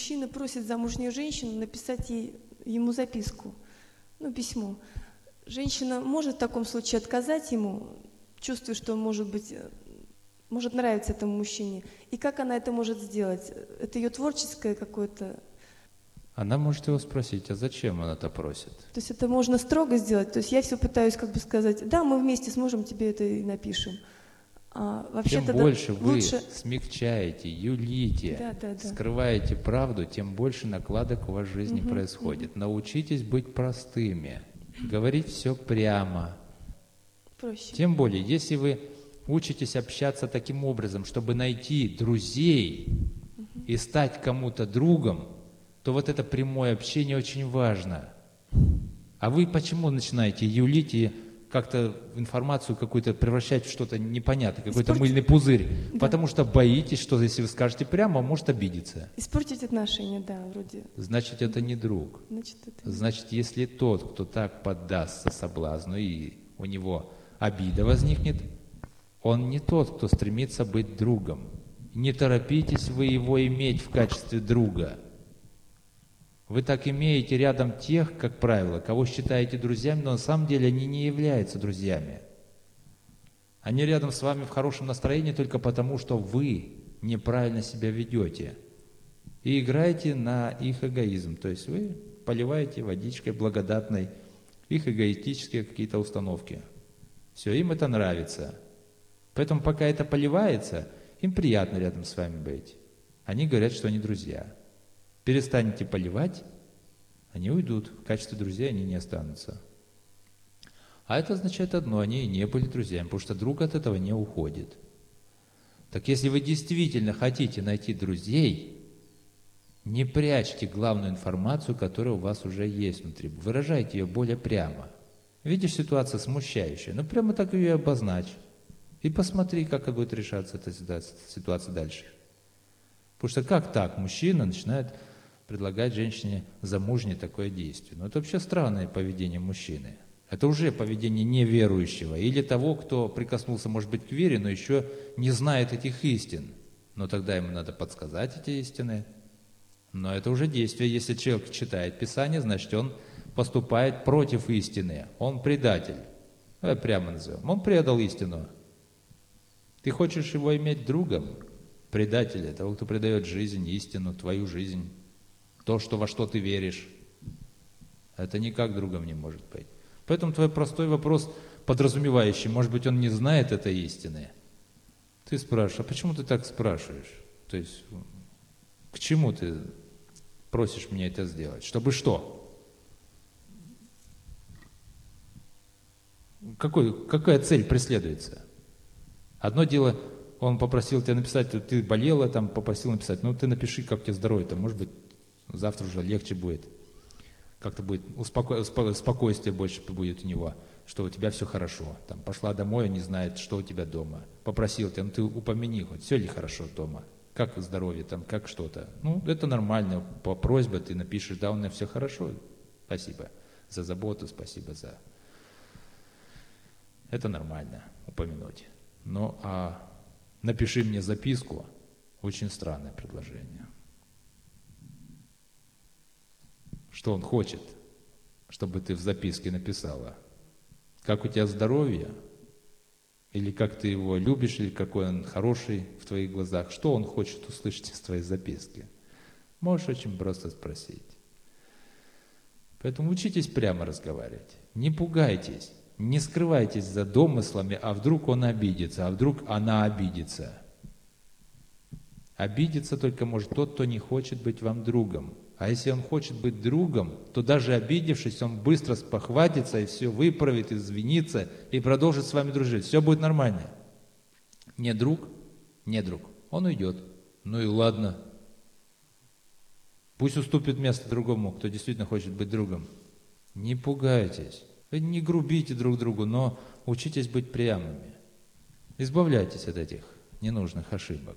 мужчина просит замужнюю женщину написать ей, ему записку, ну, письмо. Женщина может в таком случае отказать ему, чувствуя, что он может быть, э, может нравиться этому мужчине. И как она это может сделать? Это ее творческое какое-то она может его спросить, а зачем он это просит? То есть это можно строго сделать. То есть я все пытаюсь как бы сказать, да, мы вместе сможем тебе это и напишем. А вообще Чем больше вы лучше... смягчаете, юлите, да, да, да. скрываете правду, тем больше накладок у вас в жизни угу, происходит. Угу. Научитесь быть простыми, говорить все прямо. Проще. Тем более, если вы учитесь общаться таким образом, чтобы найти друзей угу. и стать кому-то другом, то вот это прямое общение очень важно. А вы почему начинаете юлить и как-то информацию какую-то превращать в что-то непонятное, какой-то Испортить... мыльный пузырь? Да. Потому что боитесь, что если вы скажете прямо, может обидеться. Испортить отношения, да, вроде. Значит, это не друг. Значит, это... Значит, если тот, кто так поддастся соблазну, и у него обида возникнет, он не тот, кто стремится быть другом. Не торопитесь вы его иметь в качестве друга – вы так имеете рядом тех, как правило, кого считаете друзьями, но на самом деле они не являются друзьями. Они рядом с вами в хорошем настроении только потому, что вы неправильно себя ведете. И играете на их эгоизм. То есть вы поливаете водичкой благодатной их эгоистические какие-то установки. Все, им это нравится. Поэтому пока это поливается, им приятно рядом с вами быть. Они говорят, что они друзья. Перестанете поливать, они уйдут. В качестве друзей они не останутся. А это означает одно, они и не были друзьями, потому что друг от этого не уходит. Так если вы действительно хотите найти друзей, не прячьте главную информацию, которая у вас уже есть внутри. Выражайте ее более прямо. Видишь, ситуация смущающая, ну прямо так ее обозначь. И посмотри, как будет решаться эта ситуация дальше. Потому что как так мужчина начинает предлагать женщине замужней такое действие. Но это вообще странное поведение мужчины. Это уже поведение неверующего или того, кто прикоснулся, может быть, к вере, но еще не знает этих истин. Но тогда ему надо подсказать эти истины. Но это уже действие. Если человек читает Писание, значит, он поступает против истины. Он предатель. Давай прямо назовем. Он предал истину. Ты хочешь его иметь другом? Предателя, того, кто предает жизнь, истину, твою жизнь то, что во что ты веришь. Это никак другом не может быть. Поэтому твой простой вопрос, подразумевающий, может быть, он не знает этой истины. Ты спрашиваешь, а почему ты так спрашиваешь? То есть, к чему ты просишь меня это сделать? Чтобы что? Какой, какая цель преследуется? Одно дело, он попросил тебя написать, ты болела, там попросил написать, ну ты напиши, как тебе здоровье, там, может быть, завтра уже легче будет. Как-то будет успоко... спокойствие больше будет у него, что у тебя все хорошо. Там пошла домой, не знает, что у тебя дома. Попросил тебя, ну ты упомяни хоть, все ли хорошо дома. Как здоровье там, как что-то. Ну, это нормально, по просьбе ты напишешь, да, у меня все хорошо. Спасибо за заботу, спасибо за... Это нормально, упомянуть. Но а напиши мне записку, очень странное предложение. что он хочет, чтобы ты в записке написала. Как у тебя здоровье, или как ты его любишь, или какой он хороший в твоих глазах, что он хочет услышать из твоей записки. Можешь очень просто спросить. Поэтому учитесь прямо разговаривать. Не пугайтесь, не скрывайтесь за домыслами, а вдруг он обидится, а вдруг она обидится. Обидеться только может тот, кто не хочет быть вам другом. А если он хочет быть другом, то даже обидевшись, он быстро спохватится и все выправит, извинится и продолжит с вами дружить. Все будет нормально. Не друг, не друг. Он уйдет. Ну и ладно. Пусть уступит место другому, кто действительно хочет быть другом. Не пугайтесь. Не грубите друг другу, но учитесь быть прямыми. Избавляйтесь от этих ненужных ошибок.